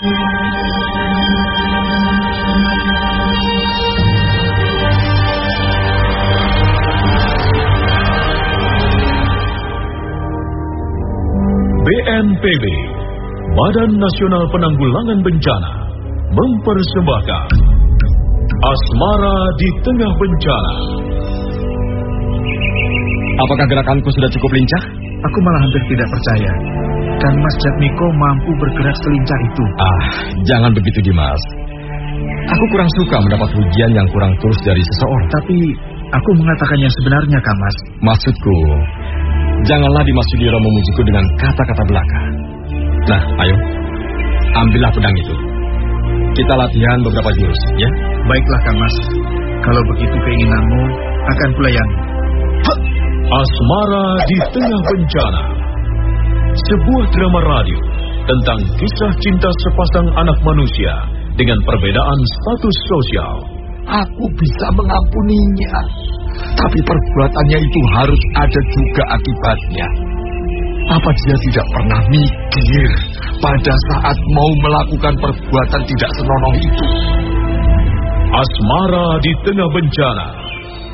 BNPB, Badan Nasional Penanggulangan Bencana, mempersembahkan Asmara di Tengah Bencana. Apakah gerakanku sudah cukup lincah? Aku malah hampir tidak percaya. Dan Mas Jatmiko mampu bergerak selincah itu. Ah, jangan begitu Dimas. Aku kurang suka mendapat ujian yang kurang tulus dari seseorang. Tapi aku mengatakan yang sebenarnya, Kang Mas. Maksudku, janganlah Dimas Sudiro memujiku dengan kata-kata belaka. Nah, ayo, ambillah pedang itu. Kita latihan beberapa jurus, ya? Baiklah, Kang Mas. Kalau begitu keinginanmu, akan kulayani. Asmara di Tengah Bencana. Sebuah drama radio tentang kisah cinta sepasang anak manusia dengan perbedaan status sosial. Aku bisa mengampuninya, tapi perbuatannya itu harus ada juga akibatnya. Apa dia tidak pernah mikir pada saat mau melakukan perbuatan tidak senonoh itu? Asmara di Tengah Bencana.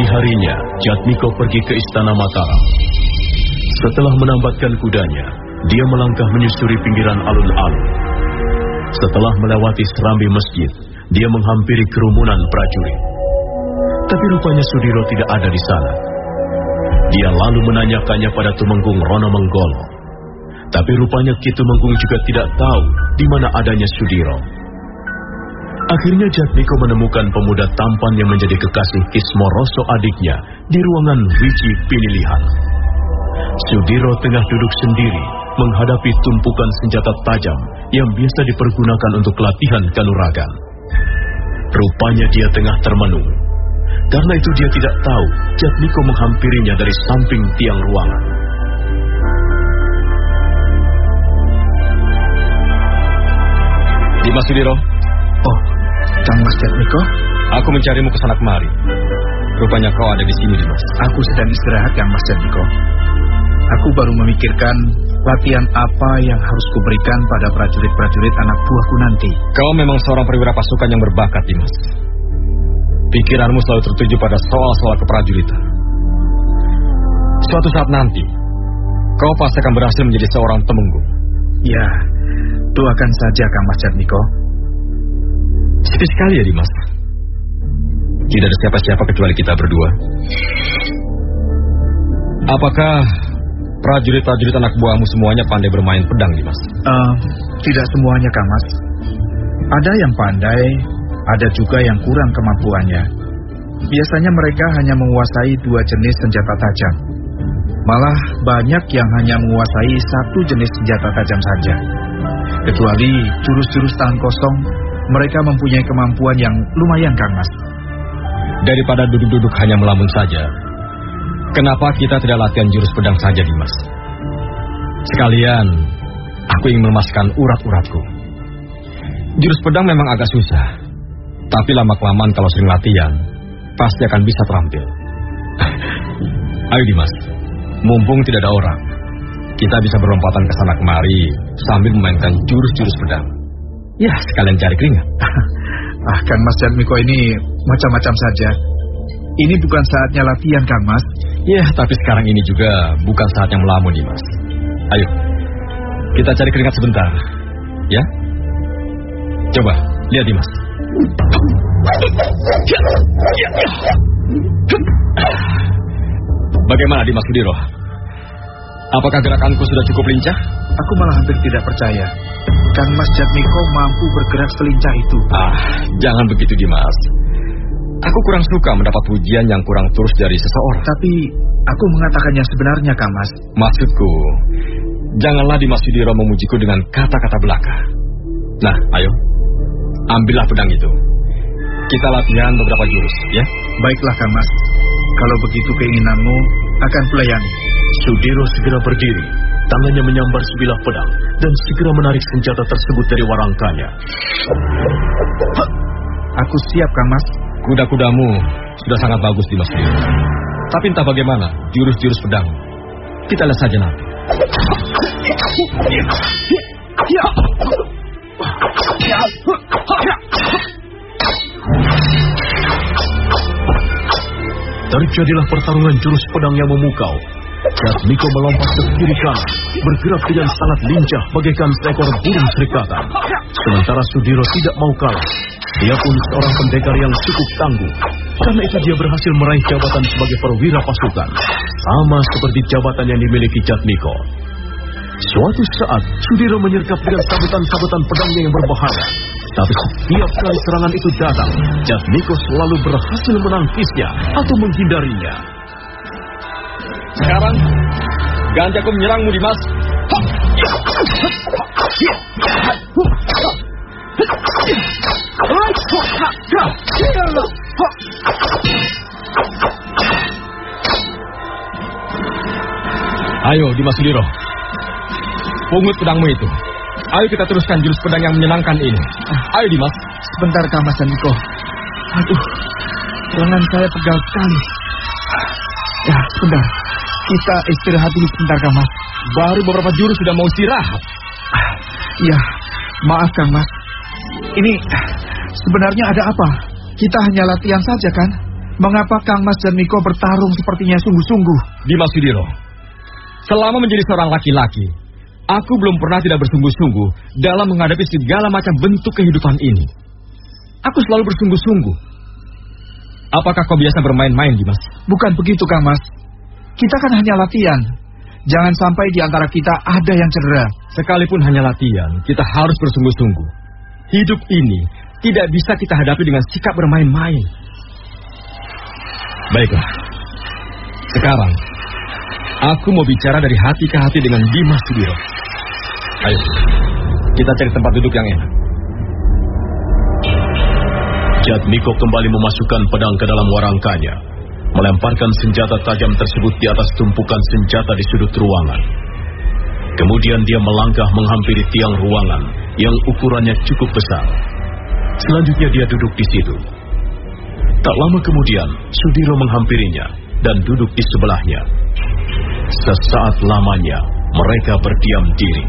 Pagi harinya, Jatmiko pergi ke Istana Mataram. Setelah menambatkan kudanya, dia melangkah menyusuri pinggiran alun-alun. Setelah melewati serambi masjid, dia menghampiri kerumunan prajurit. Tapi rupanya Sudiro tidak ada di sana. Dia lalu menanyakannya pada Tumenggung Rono Menggolo. Tapi rupanya Ki Tumenggung juga tidak tahu di mana adanya Sudiro. Akhirnya Jatmiko menemukan pemuda tampan yang menjadi kekasih Kismoroso adiknya di ruangan Wiji Pinilihan. Sudiro tengah duduk sendiri menghadapi tumpukan senjata tajam yang biasa dipergunakan untuk latihan kanuragan. Rupanya dia tengah termenung. Karena itu dia tidak tahu Jatmiko menghampirinya dari samping tiang ruangan. Dimas Sudiro, Kang Mas Jatmiko, aku mencarimu ke sana kemari. Rupanya kau ada di sini, Dimas. aku sedang istirahat Kang Mas Jatmiko. Aku baru memikirkan latihan apa yang harus kuberikan pada prajurit-prajurit anak buahku nanti. Kau memang seorang perwira pasukan yang berbakat, Dimas. Pikiranmu selalu tertuju pada soal-soal keprajuritan. Suatu saat nanti, kau pasti akan berhasil menjadi seorang temenggung. Ya, doakan saja Kang Mas Jatmiko. Sepi sekali ya, Dimas. Tidak ada siapa-siapa kecuali kita berdua. Apakah prajurit-prajurit anak buahmu semuanya pandai bermain pedang, Dimas? Uh, tidak semuanya, Kang Mas. Ada yang pandai, ada juga yang kurang kemampuannya. Biasanya mereka hanya menguasai dua jenis senjata tajam. Malah banyak yang hanya menguasai satu jenis senjata tajam saja. Kecuali jurus-jurus tangan kosong, mereka mempunyai kemampuan yang lumayan, Kang Mas. Daripada duduk-duduk hanya melamun saja, kenapa kita tidak latihan jurus pedang saja, Dimas? Sekalian, aku ingin melemaskan urat-uratku. Jurus pedang memang agak susah, tapi lama-kelamaan kalau sering latihan, pasti akan bisa terampil. Ayo Dimas, mumpung tidak ada orang, kita bisa berlompatan ke sana kemari sambil memainkan jurus-jurus pedang. Ya, sekalian cari keringat. ah, Kang Mas dan Miko ini macam-macam saja. Ini bukan saatnya latihan, Kang Mas. Ya, tapi sekarang ini juga bukan saatnya melamun, Dimas. Ayo, kita cari keringat sebentar. Ya? Coba, lihat Dimas. Bagaimana Dimas Sudiro? Apakah gerakanku sudah cukup lincah? Aku malah hampir tidak percaya. Kang Mas Jatmiko mampu bergerak selincah itu. Ah, jangan begitu Dimas. Aku kurang suka mendapat pujian yang kurang terus dari seseorang. Tapi aku mengatakannya sebenarnya, Kang Mas. Maksudku, janganlah Dimas Sudiro memujiku dengan kata-kata belaka. Nah, ayo, ambillah pedang itu. Kita latihan beberapa jurus, ya? Baiklah, Kang Mas. Kalau begitu keinginanmu, akan pelayani. Sudiro segera berdiri, tangannya menyambar sebilah pedang, dan segera menarik senjata tersebut dari warangkanya. Aku siap, Kang Mas. Kuda-kudamu sudah sangat bagus di Mas Tapi entah bagaimana jurus-jurus pedang. Kita lihat saja nanti. Terjadilah pertarungan jurus pedang yang memukau. Jasmiko melompat ke kiri kanan, bergerak dengan sangat lincah bagaikan seekor burung serikatan. Sementara Sudiro tidak mau kalah. Dia pun seorang pendekar yang cukup tangguh. Karena itu dia berhasil meraih jabatan sebagai perwira pasukan. Sama seperti jabatan yang dimiliki Jatmiko. Suatu saat, Sudiro menyergap dengan sabetan-sabetan pedangnya yang berbahaya. Tapi setiap kali serangan itu datang, Jatmiko selalu berhasil menangkisnya atau menghindarinya. Sekarang, ganjaku menyerangmu, Dimas. Ayo, Dimas Sudiro. Pungut pedangmu itu. Ayo kita teruskan jurus pedang yang menyenangkan ini. Ayo Dimas. Sebentar Mas dan Niko. Aduh, lengan saya pegal sekali. Ya, sebentar. Kita istirahat dulu sebentar, Kang Mas. Baru beberapa jurus sudah mau istirahat. Ya, maaf Kang Mas. Ini sebenarnya ada apa? Kita hanya latihan saja kan? Mengapa Kang Mas dan Miko bertarung sepertinya sungguh-sungguh? Dimas Sudiro, selama menjadi seorang laki-laki, aku belum pernah tidak bersungguh-sungguh dalam menghadapi segala macam bentuk kehidupan ini. Aku selalu bersungguh-sungguh. Apakah kau biasa bermain-main, Dimas? Bukan begitu, Kang Mas. Kita kan hanya latihan. Jangan sampai di antara kita ada yang cedera. Sekalipun hanya latihan, kita harus bersungguh-sungguh. Hidup ini tidak bisa kita hadapi dengan sikap bermain-main. Baiklah. Sekarang, aku mau bicara dari hati ke hati dengan Dimas Sudiro. Ayo, kita cari tempat duduk yang enak. Jatmiko kembali memasukkan pedang ke dalam warangkanya, melemparkan senjata tajam tersebut di atas tumpukan senjata di sudut ruangan. Kemudian dia melangkah menghampiri tiang ruangan yang ukurannya cukup besar. Selanjutnya dia duduk di situ. Tak lama kemudian, Sudiro menghampirinya dan duduk di sebelahnya. Sesaat lamanya, mereka berdiam diri.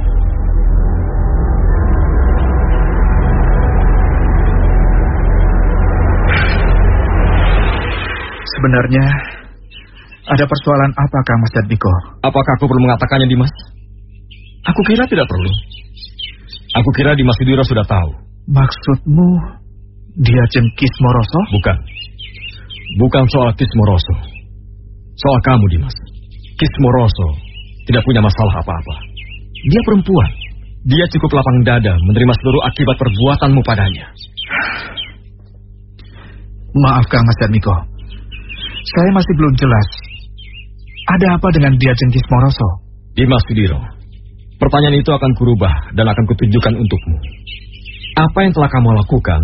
Sebenarnya ada persoalan apa Kang Mas Jatmiko? Apakah aku perlu mengatakannya, Dimas? Aku kira tidak perlu. Aku kira Dimas Sudiro sudah tahu. Maksudmu dia Cengkis Moroso? Bukan. Bukan soal Kis Moroso. Soal kamu, Dimas. Kis Moroso tidak punya masalah apa-apa. Dia perempuan. Dia cukup lapang dada menerima seluruh akibat perbuatanmu padanya. Maaf Kang Mas Miko. Saya masih belum jelas. Ada apa dengan dia Jengkis Moroso? Dimas Sudiro, pertanyaan itu akan kurubah dan akan kutunjukkan untukmu. Apa yang telah kamu lakukan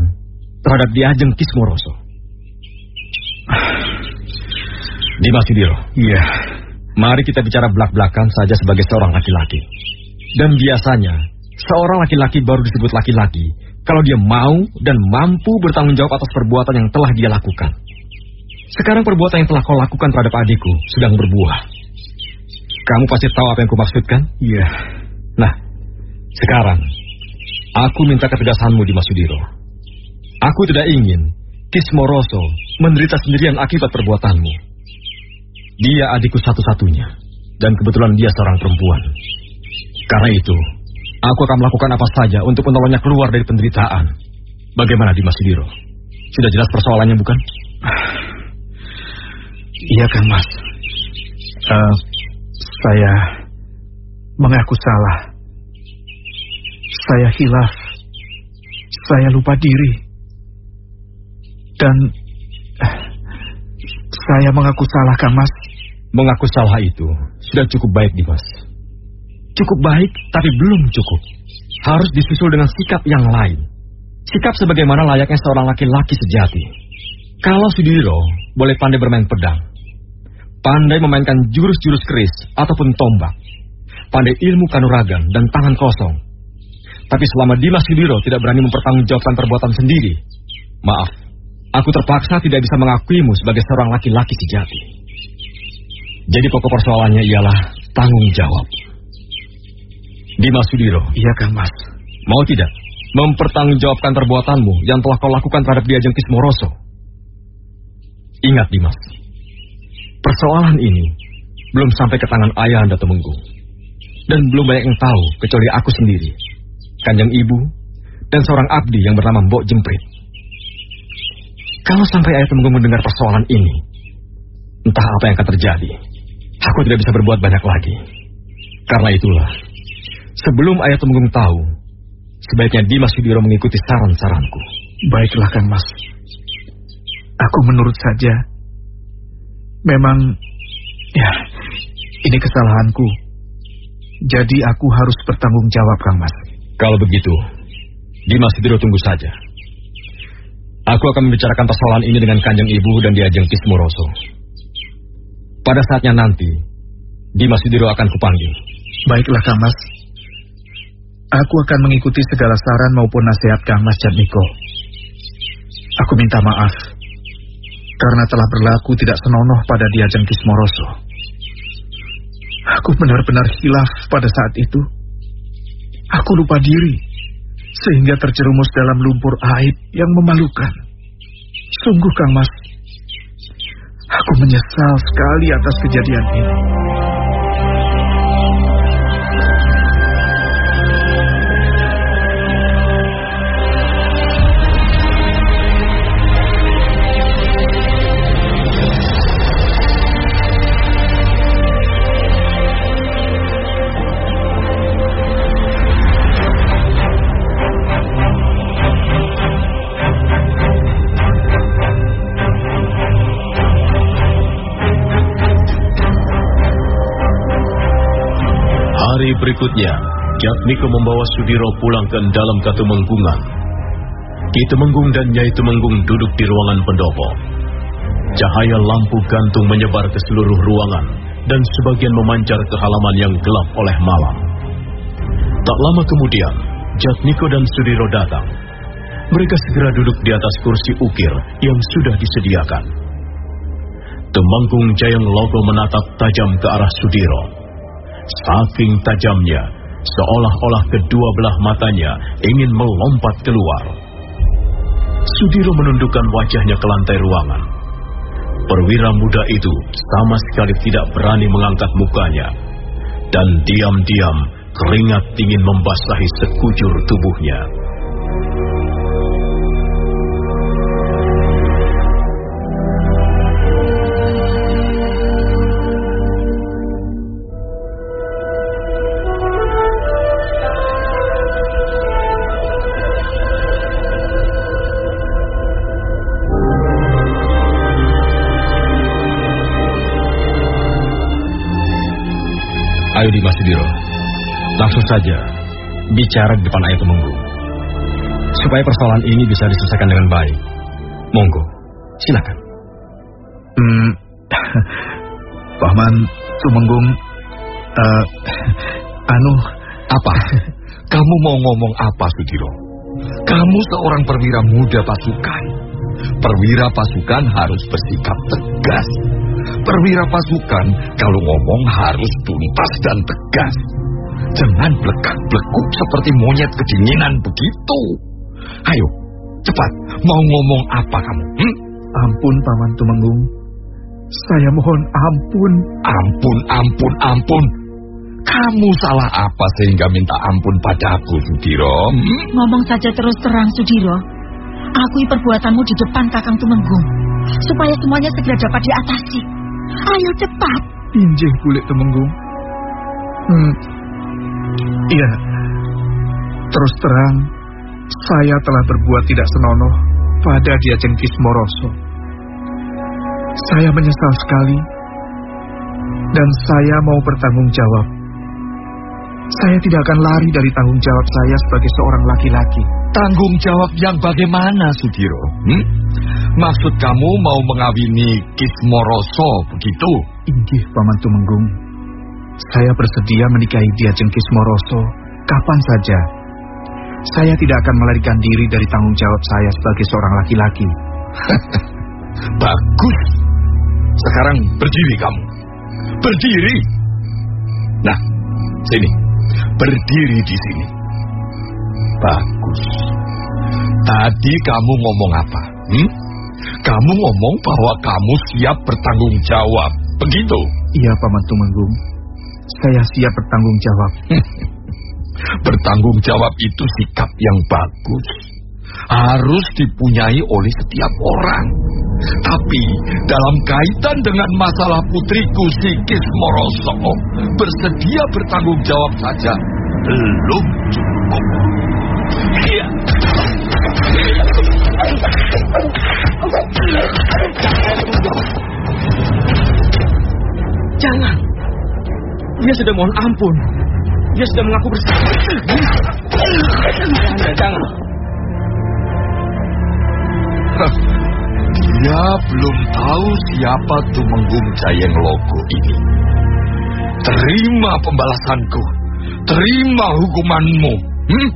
terhadap dia Jengkis Moroso? Dimas Sudiro. Iya. Mari kita bicara belak-belakan saja sebagai seorang laki-laki. Dan biasanya, seorang laki-laki baru disebut laki-laki kalau dia mau dan mampu bertanggung jawab atas perbuatan yang telah dia lakukan. Sekarang perbuatan yang telah kau lakukan terhadap adikku sedang berbuah. Kamu pasti tahu apa yang kumaksudkan? Iya. Nah, sekarang aku minta ketegasanmu di Masudiro. Aku tidak ingin Kismoroso menderita sendirian akibat perbuatanmu. Dia adikku satu-satunya, dan kebetulan dia seorang perempuan. Karena itu, aku akan melakukan apa saja untuk menolongnya keluar dari penderitaan. Bagaimana di Masudiro? Sudah jelas persoalannya, bukan? Iya kan, Mas. Uh, saya mengaku salah. Saya hilaf. Saya lupa diri. Dan uh, saya mengaku salah, kan, Mas. Mengaku salah itu sudah cukup baik, Dimas. Cukup baik, tapi belum cukup. Harus disusul dengan sikap yang lain. Sikap sebagaimana layaknya seorang laki-laki sejati. Kalau Sudiro boleh pandai bermain pedang, pandai memainkan jurus-jurus keris ataupun tombak, pandai ilmu kanuragan dan tangan kosong. Tapi selama Dimas Sudiro tidak berani mempertanggungjawabkan perbuatan sendiri, maaf, aku terpaksa tidak bisa mengakuimu sebagai seorang laki-laki sejati. Jadi pokok persoalannya ialah tanggung jawab. Dimas Sudiro. Iya, Kang Mas. Mau tidak mempertanggungjawabkan perbuatanmu yang telah kau lakukan terhadap dia Jengkis Moroso? Ingat, Dimas. Persoalan ini belum sampai ke tangan ayah Anda Temenggung. Dan belum banyak yang tahu kecuali aku sendiri, kanjeng ibu, dan seorang abdi yang bernama Mbok Jemprit. Kalau sampai ayah Temenggung mendengar persoalan ini, entah apa yang akan terjadi. Aku tidak bisa berbuat banyak lagi. Karena itulah, sebelum ayah Temenggung tahu, sebaiknya Dimas Sudiro mengikuti saran-saranku. Baiklah, Kang Mas. Aku menurut saja. Memang, ya, ini kesalahanku. Jadi aku harus bertanggung jawab, Kang Mas. Kalau begitu, Dimas Sudiro tunggu saja. Aku akan membicarakan persoalan ini dengan kanjeng ibu dan diajeng Kismoroso. Pada saatnya nanti, Dimas Sudiro akan kupanggil. Baiklah, Kang Mas. Aku akan mengikuti segala saran maupun nasihat Kang Mas Jadmiko. Aku minta maaf karena telah berlaku tidak senonoh pada Diajeng Kismoroso. Aku benar-benar hilaf pada saat itu. Aku lupa diri sehingga terjerumus dalam lumpur aib yang memalukan. Sungguh Kang Mas, aku menyesal sekali atas kejadian ini. Berikutnya, Jatmiko membawa Sudiro pulang ke dalam Katumenggungan. Ki Temenggung dan Nyai Temenggung duduk di ruangan pendopo. Cahaya lampu gantung menyebar ke seluruh ruangan dan sebagian memancar ke halaman yang gelap oleh malam. Tak lama kemudian, Jatmiko dan Sudiro datang. Mereka segera duduk di atas kursi ukir yang sudah disediakan. Temanggung Jayang Logo menatap tajam ke arah Sudiro. Saking tajamnya, seolah-olah kedua belah matanya ingin melompat keluar. Sudiro menundukkan wajahnya ke lantai ruangan. Perwira muda itu sama sekali tidak berani mengangkat mukanya. Dan diam-diam keringat dingin membasahi sekujur tubuhnya. Saja bicara di depan ayah Tumenggung. Supaya persoalan ini bisa diselesaikan dengan baik. Monggo, silakan. Hmm, Paman Tumenggung, uh, anu, apa? Kamu mau ngomong apa, Sudiro? Kamu seorang perwira muda pasukan. Perwira pasukan harus bersikap tegas. Perwira pasukan kalau ngomong harus tuntas dan tegas. Jangan blekak-blekuk seperti monyet kedinginan begitu. Ayo, cepat. Mau ngomong apa kamu? Hmm? Ampun, Paman Tumenggung. Saya mohon ampun. Ampun, ampun, ampun. Kamu salah apa sehingga minta ampun padaku, Sudiro? Hmm? Ngomong saja terus terang, Sudiro. Akui perbuatanmu di depan Kakang Tumenggung. Supaya semuanya segera dapat diatasi. Ayo cepat. Injih kulit Tumenggung. Hmm. Iya. Terus terang, saya telah berbuat tidak senonoh pada Diajen Kismoroso. Saya menyesal sekali. Dan saya mau bertanggung jawab. Saya tidak akan lari dari tanggung jawab saya sebagai seorang laki-laki. Tanggung jawab yang bagaimana, Sudiro? Hmm? Maksud kamu mau mengawini Kismoroso, begitu? Inggih, Paman Tumenggung. Saya bersedia menikahi Diajen Kismoroso kapan saja. Saya tidak akan melarikan diri dari tanggung jawab saya sebagai seorang laki-laki. Bagus. Sekarang berdiri kamu. Berdiri. Nah, sini. Berdiri di sini. Bagus. Tadi kamu ngomong apa? Hmm? Kamu ngomong bahwa kamu siap bertanggung jawab. Begitu? Iya, Paman Tumenggung. Saya siap bertanggung jawab. bertanggung jawab itu sikap yang bagus. Harus dipunyai oleh setiap orang. Tapi dalam kaitan dengan masalah putriku Sikis Moroso, bersedia bertanggung jawab saja belum cukup. Iya. Dia sudah mohon ampun. Dia sudah mengaku bersalah. Anda jangan. Dia belum tahu siapa Tumenggung Jayeng Logo ini. Terima pembalasanku. Terima hukumanmu. Hmm?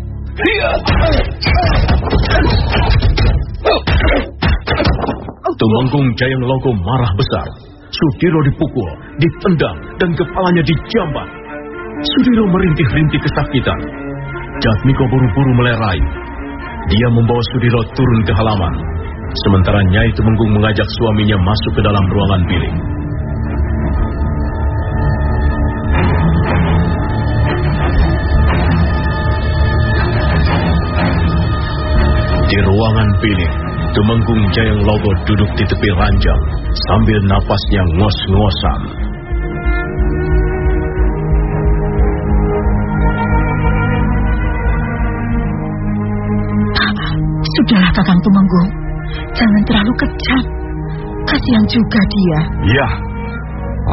Tumenggung Jayeng Logo marah besar. Sudiro dipukul, ditendang, dan kepalanya dijambat. Sudiro merintih-rintih kesakitan. Jatmiko buru-buru melerai. Dia membawa Sudiro turun ke halaman. Sementara Nyai Tumenggung mengajak suaminya masuk ke dalam ruangan bilik. Di ruangan bilik, Tumenggung Jayang Logo duduk di tepi ranjang sambil napasnya ngos-ngosan. Sudahlah Kakang Tumenggung. Jangan terlalu kejam. Kasihan juga dia. Ya,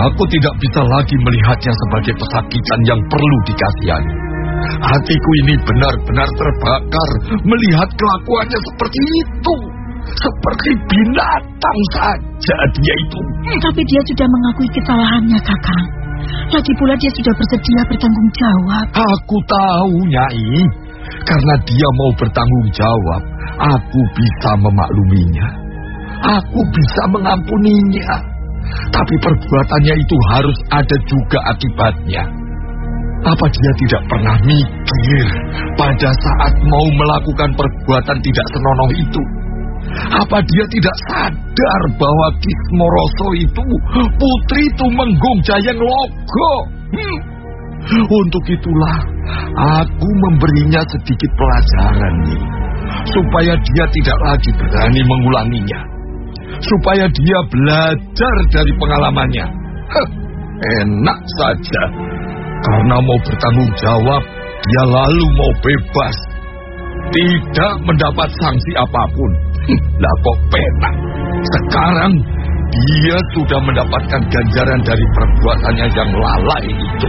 aku tidak bisa lagi melihatnya sebagai pesakitan yang perlu dikasihani. Hatiku ini benar-benar terbakar melihat kelakuannya seperti itu. Seperti binatang saja dia itu. Tapi dia sudah mengakui kesalahannya, Kakang. Lagi pula dia sudah bersedia bertanggung jawab. Aku tahu, Nyai. Karena dia mau bertanggung jawab, aku bisa memakluminya. Aku bisa mengampuninya. Tapi perbuatannya itu harus ada juga akibatnya. Apa dia tidak pernah mikir pada saat mau melakukan perbuatan tidak senonoh itu? Apa dia tidak sadar bahwa Kismoroso itu putri Tumenggung Jayeng Logo? Hmm. Untuk itulah aku memberinya sedikit pelajaran nih, supaya dia tidak lagi berani mengulanginya, supaya dia belajar dari pengalamannya. Heh, enak saja, karena mau bertanggung jawab, dia lalu mau bebas, tidak mendapat sanksi apa pun. Lah kok penak. Sekarang dia sudah mendapatkan ganjaran dari perbuatannya yang lalai itu.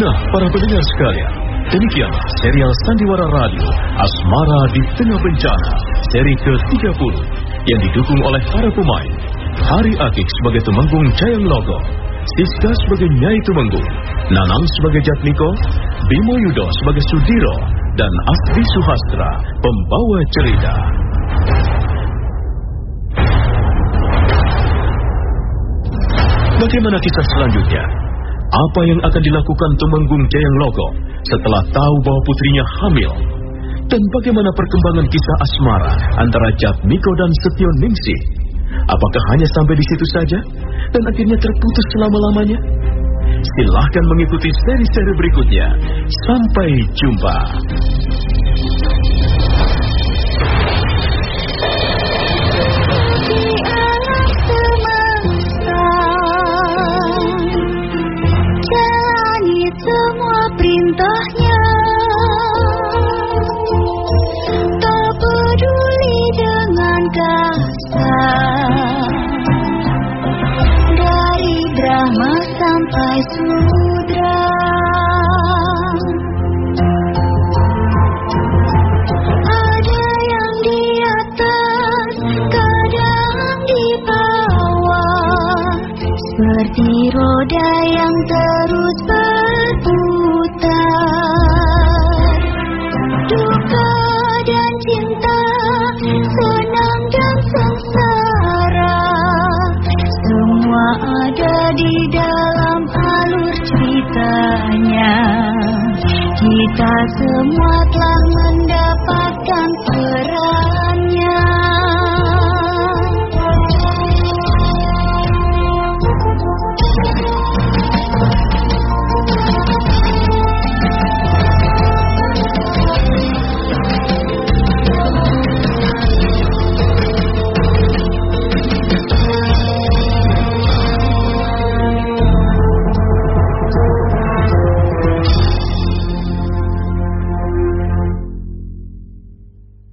Nah, para pendengar sekalian, demikianlah serial Sandiwara Radio Asmara di Tengah Bencana, seri ke-30 yang didukung oleh para pemain. Hari Atik sebagai Temenggung Jayang Logo, Siska sebagai Nyai Tumenggung, Nanang sebagai Jatmiko, Bimo Yudo sebagai Sudiro, dan Asri Suhastra, pembawa cerita. Bagaimana kisah selanjutnya? Apa yang akan dilakukan Tumenggung Jayang Logo setelah tahu bahwa putrinya hamil? Dan bagaimana perkembangan kisah asmara antara Jatmiko dan Setio Ningsih? Apakah hanya sampai di situ saja dan akhirnya terputus selama-lamanya? Silahkan mengikuti seri-seri berikutnya. Sampai jumpa. Alur ceritanya Kita semua telah